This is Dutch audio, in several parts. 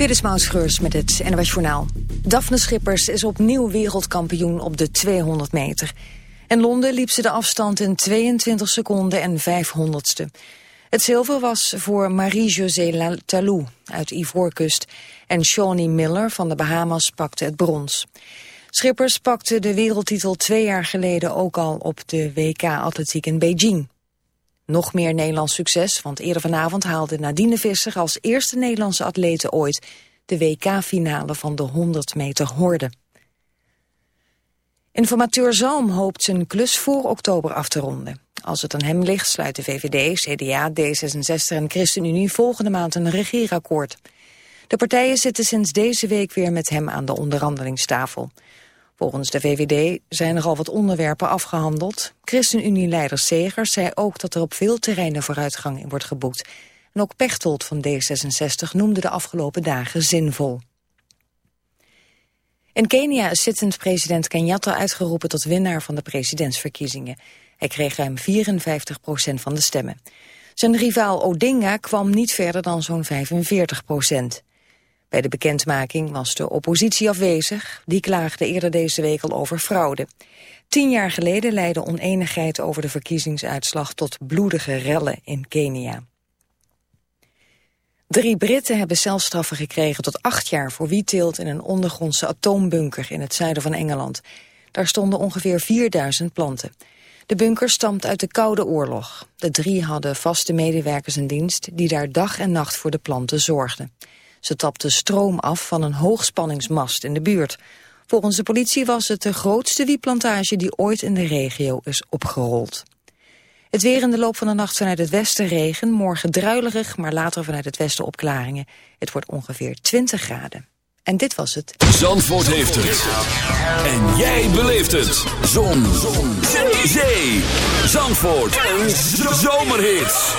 Dit is met het NOS Journaal. Daphne Schippers is opnieuw wereldkampioen op de 200 meter. In Londen liep ze de afstand in 22 seconden en 500ste. Het zilver was voor Marie-José Talou uit Ivoorkust... en Shawnee Miller van de Bahamas pakte het brons. Schippers pakte de wereldtitel twee jaar geleden ook al op de WK-atletiek in Beijing. Nog meer Nederlands succes, want eerder vanavond haalde Nadine Visser als eerste Nederlandse atlete ooit de WK-finale van de 100 meter horde. Informateur Zalm hoopt zijn klus voor oktober af te ronden. Als het aan hem ligt sluit de VVD, CDA, D66 en ChristenUnie volgende maand een regeerakkoord. De partijen zitten sinds deze week weer met hem aan de onderhandelingstafel. Volgens de VVD zijn er al wat onderwerpen afgehandeld. ChristenUnie-leider Segers zei ook dat er op veel terreinen vooruitgang in wordt geboekt. En ook Pechtold van D66 noemde de afgelopen dagen zinvol. In Kenia is zittend president Kenyatta uitgeroepen tot winnaar van de presidentsverkiezingen. Hij kreeg ruim 54 procent van de stemmen. Zijn rivaal Odinga kwam niet verder dan zo'n 45 procent. Bij de bekendmaking was de oppositie afwezig. Die klaagde eerder deze week al over fraude. Tien jaar geleden leidde oneenigheid over de verkiezingsuitslag tot bloedige rellen in Kenia. Drie Britten hebben celstraffen gekregen tot acht jaar voor wietteelt in een ondergrondse atoombunker in het zuiden van Engeland. Daar stonden ongeveer 4000 planten. De bunker stamt uit de Koude Oorlog. De drie hadden vaste medewerkers in dienst die daar dag en nacht voor de planten zorgden. Ze tapte stroom af van een hoogspanningsmast in de buurt. Volgens de politie was het de grootste wieplantage die ooit in de regio is opgerold. Het weer in de loop van de nacht vanuit het westen regen. Morgen druilerig, maar later vanuit het westen opklaringen. Het wordt ongeveer 20 graden. En dit was het. Zandvoort heeft het. En jij beleeft het. Zon. Zon. Zee. Zandvoort. Een zomerhit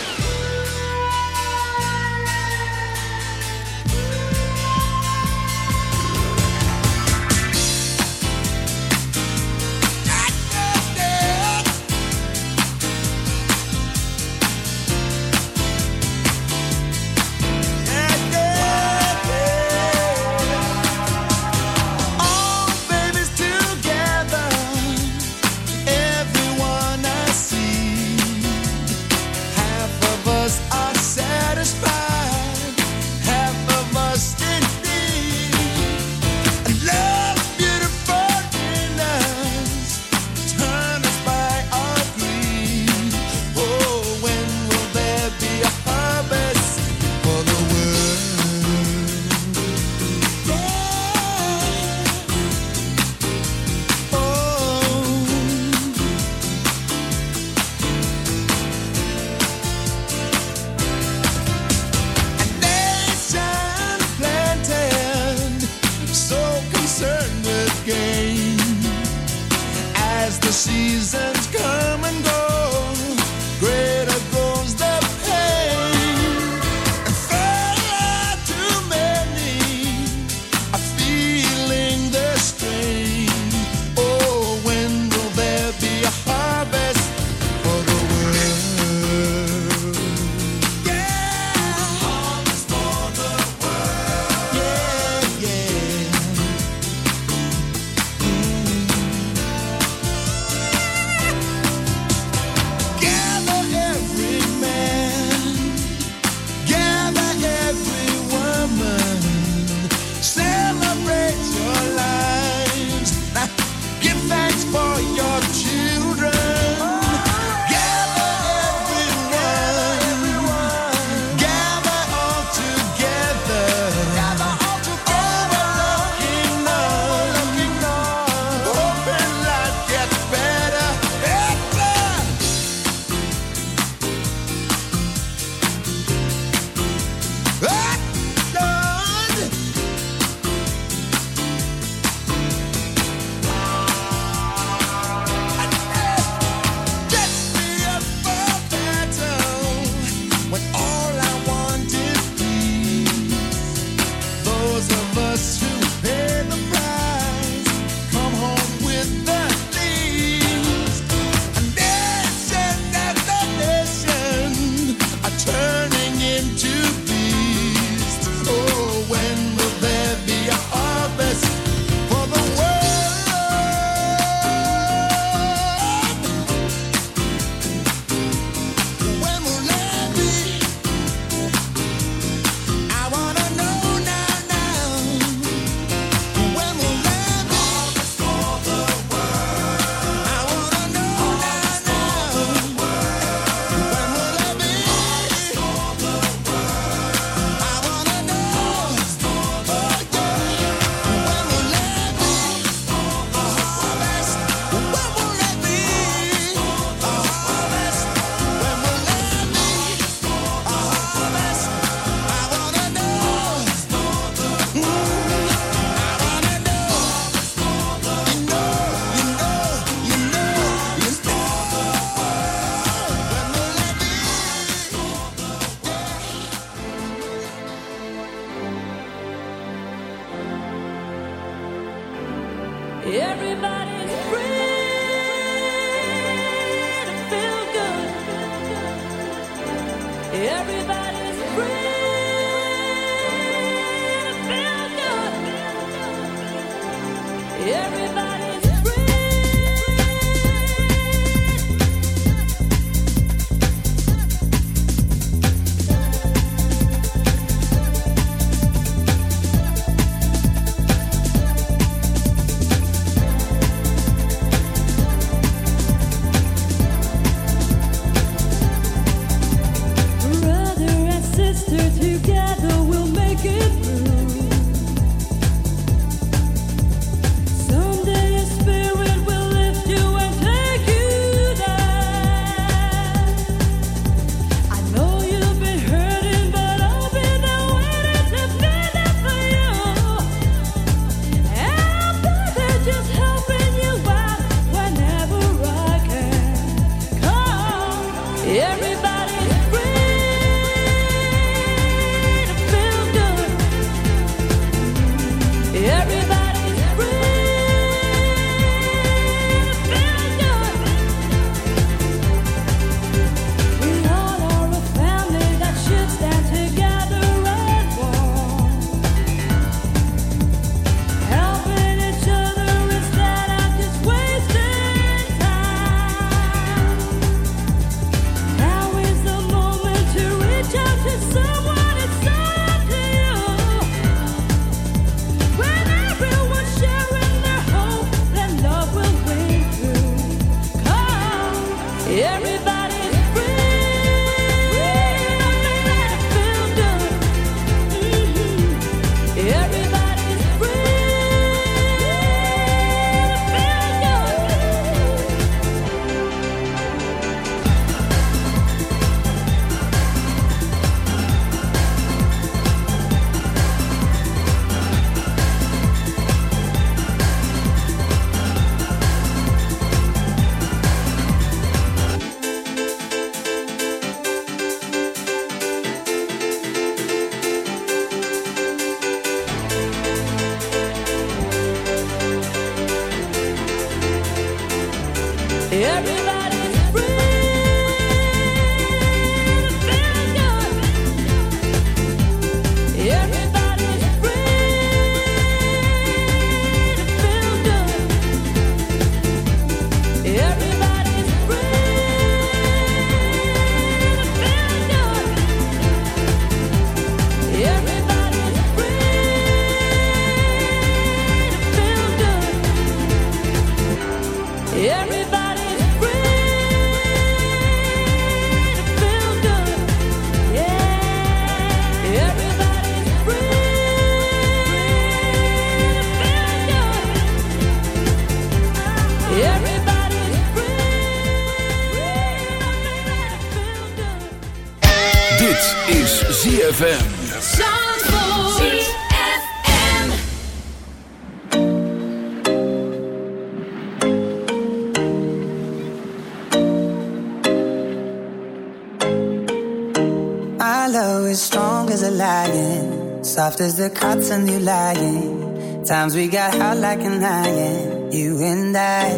There's the cotton you lying. Times we got hot like an iron, you and I.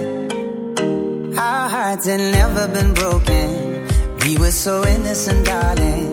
Our hearts had never been broken. We were so innocent, darling.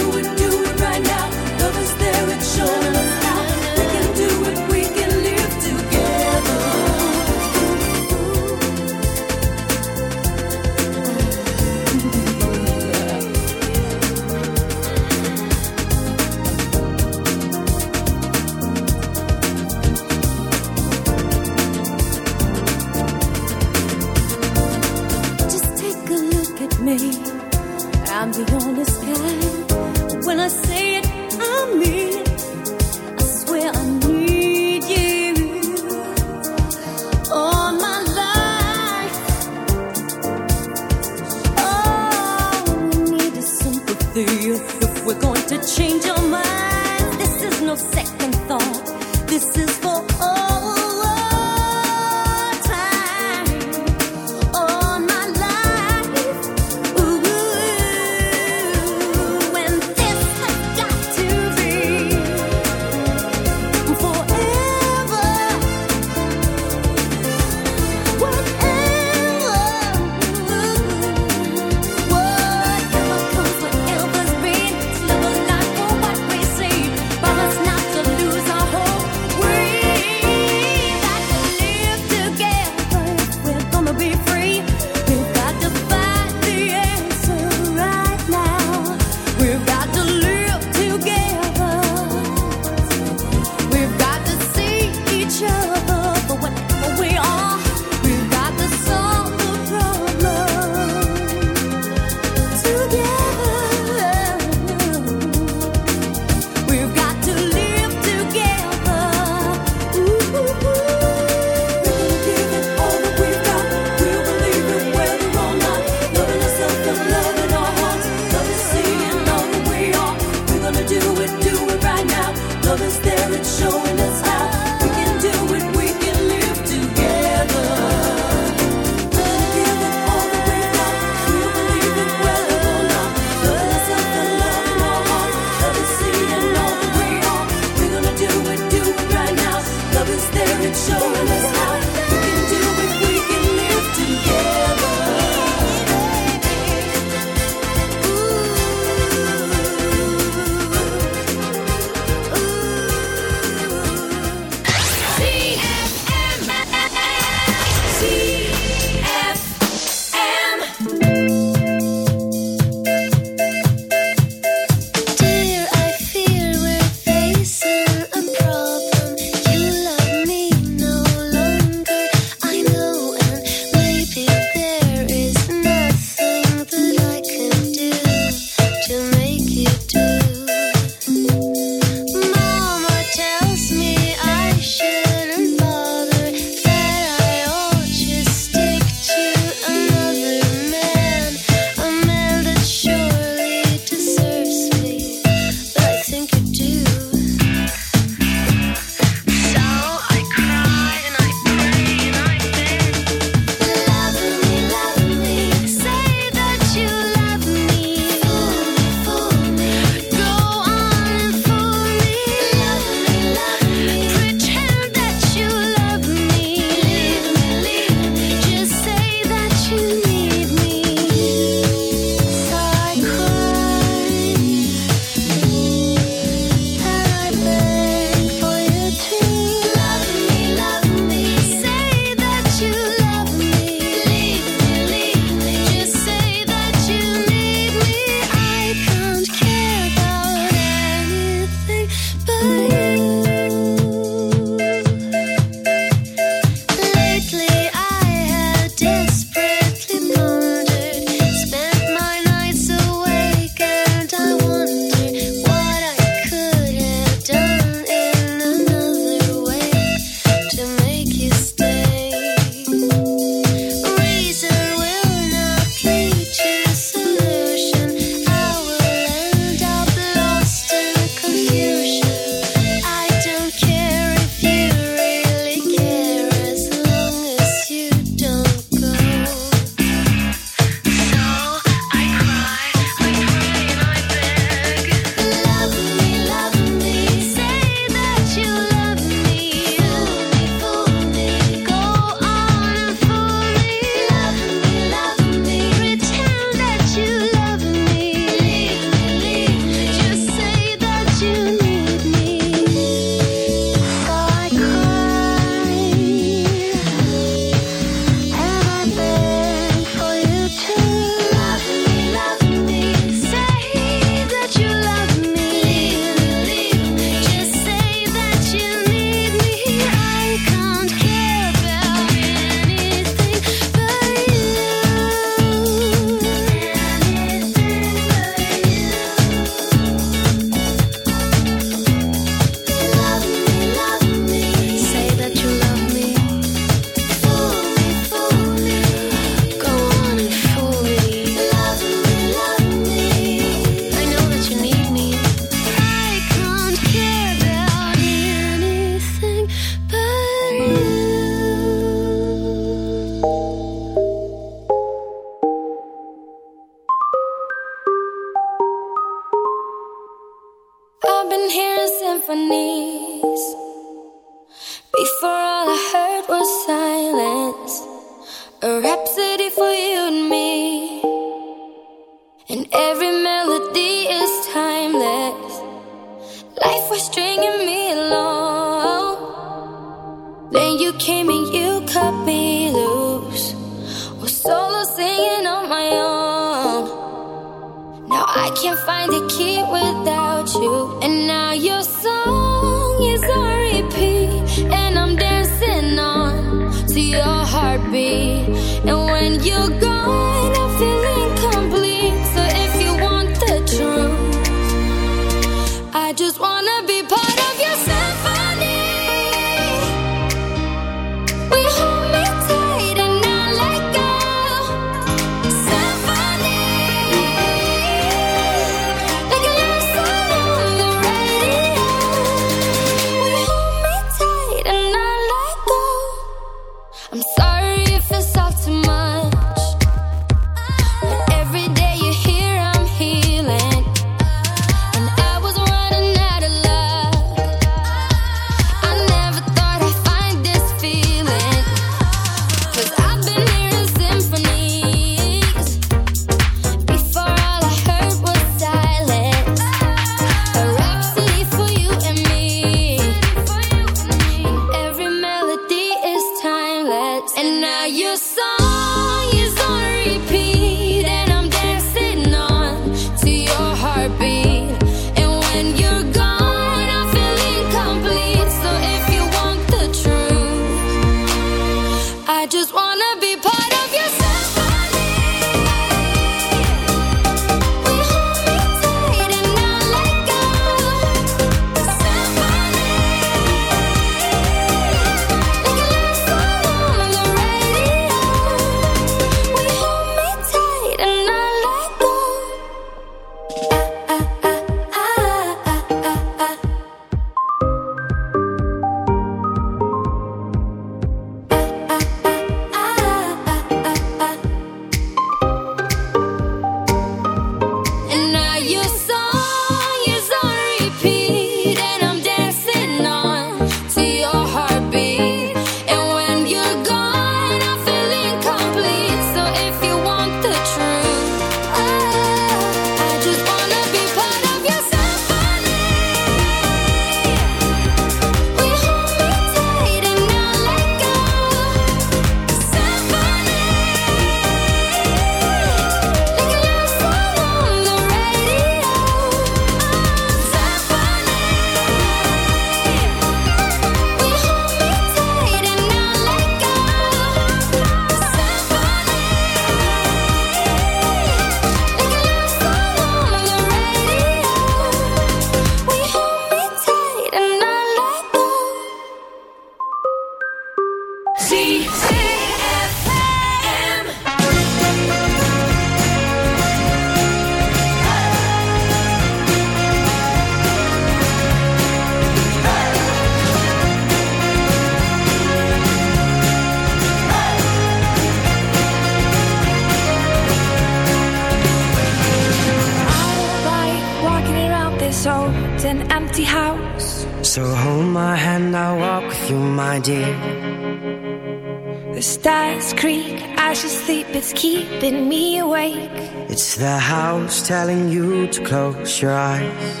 Your eyes.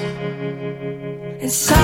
Some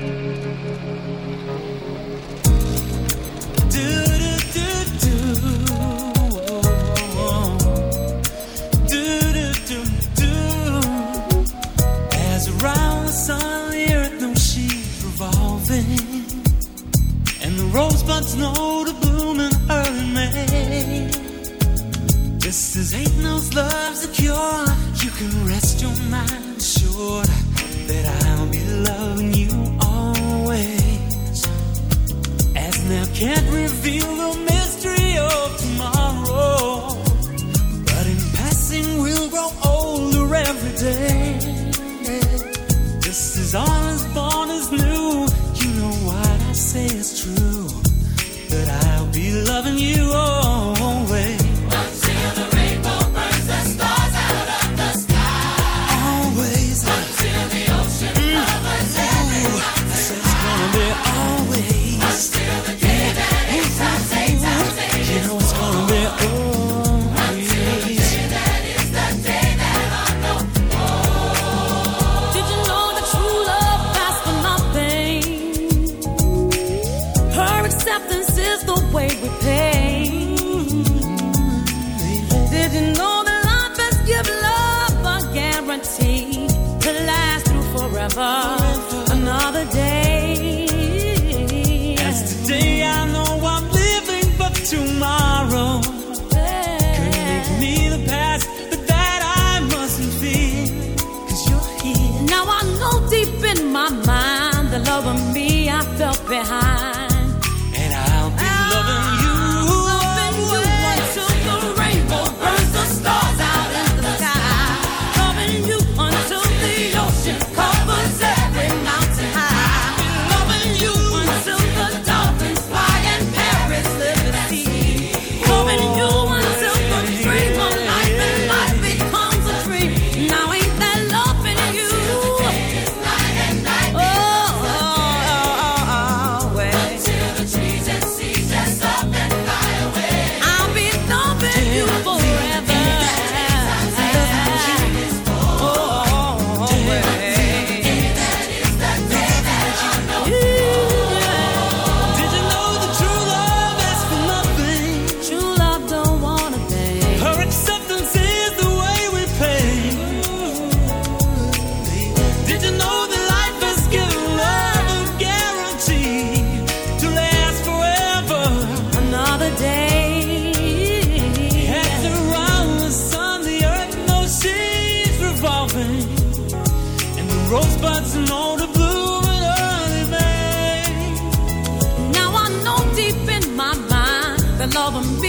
album.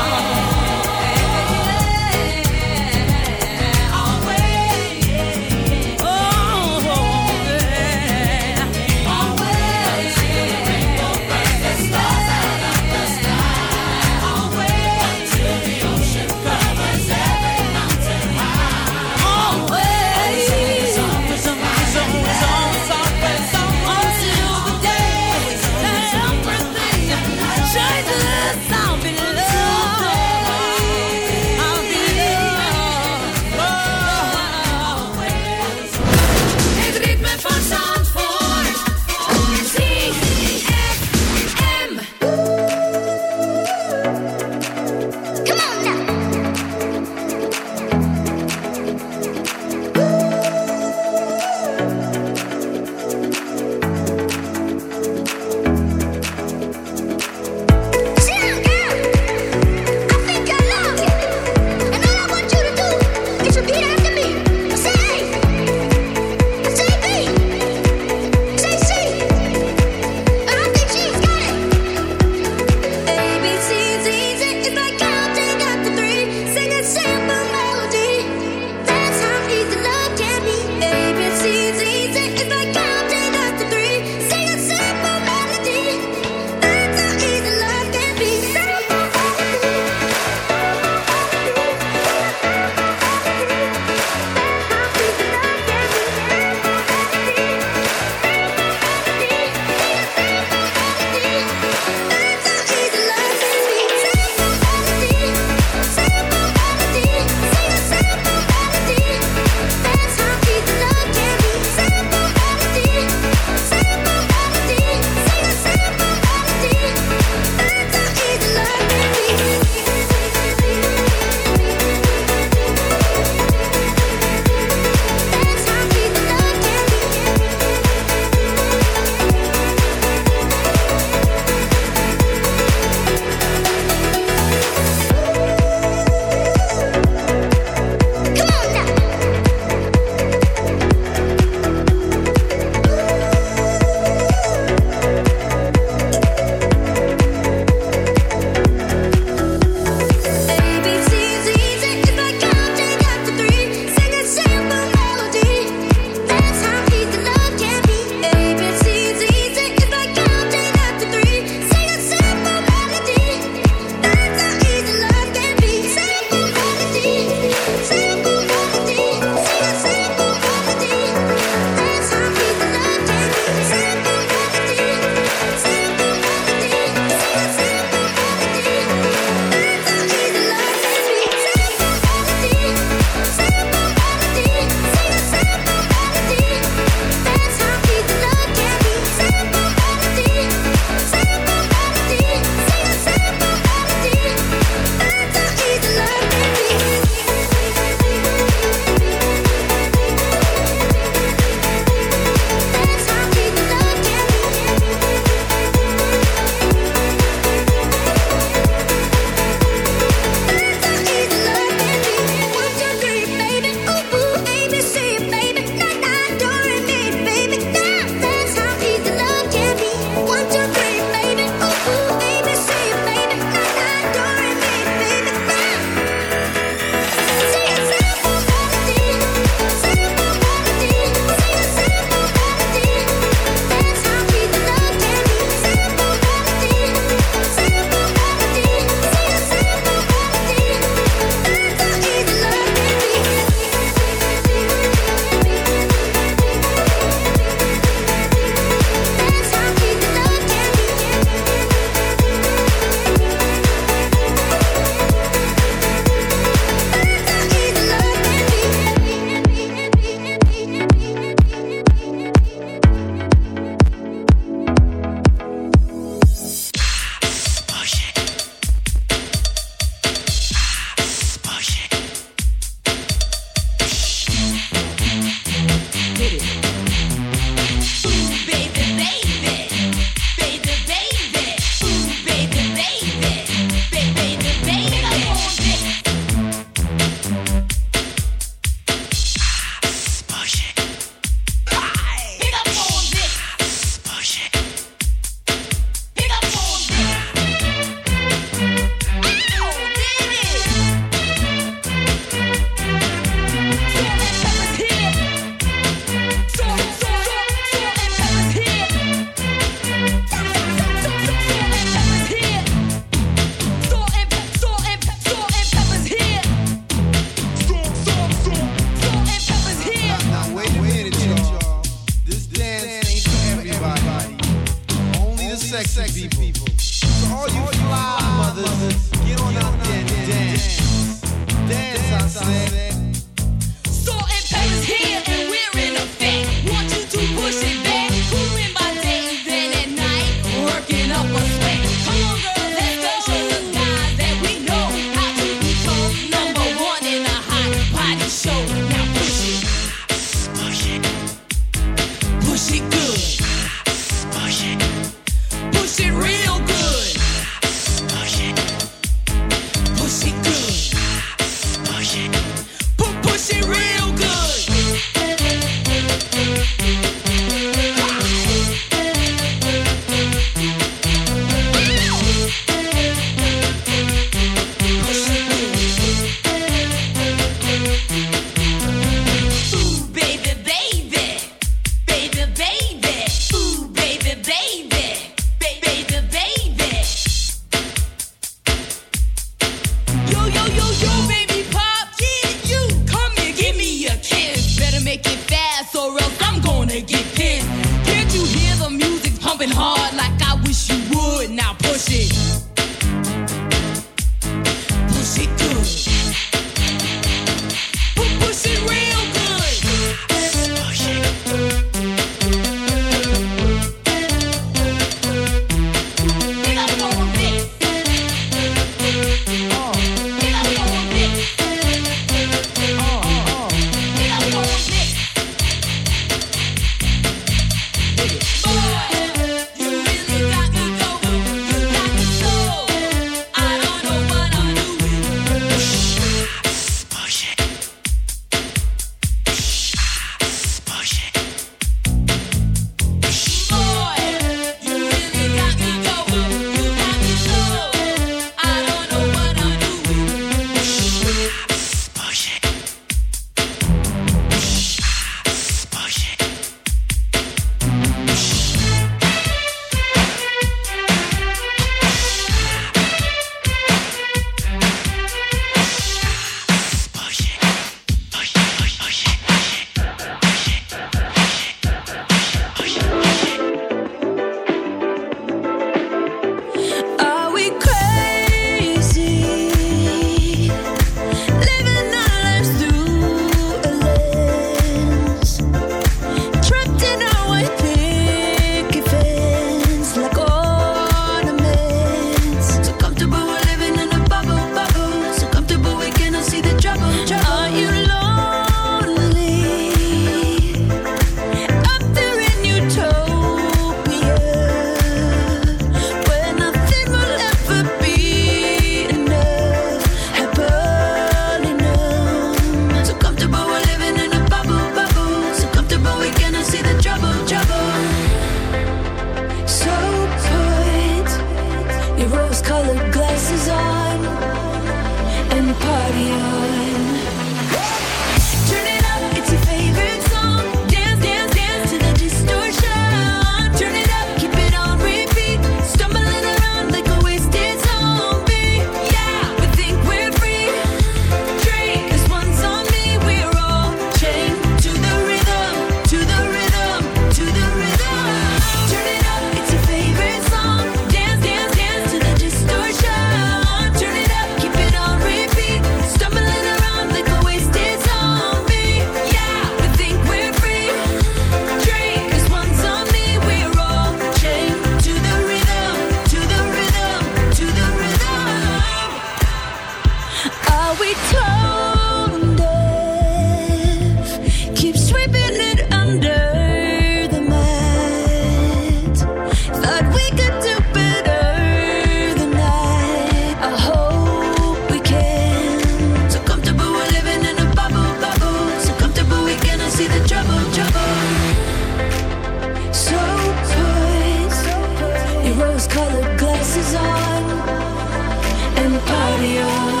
you.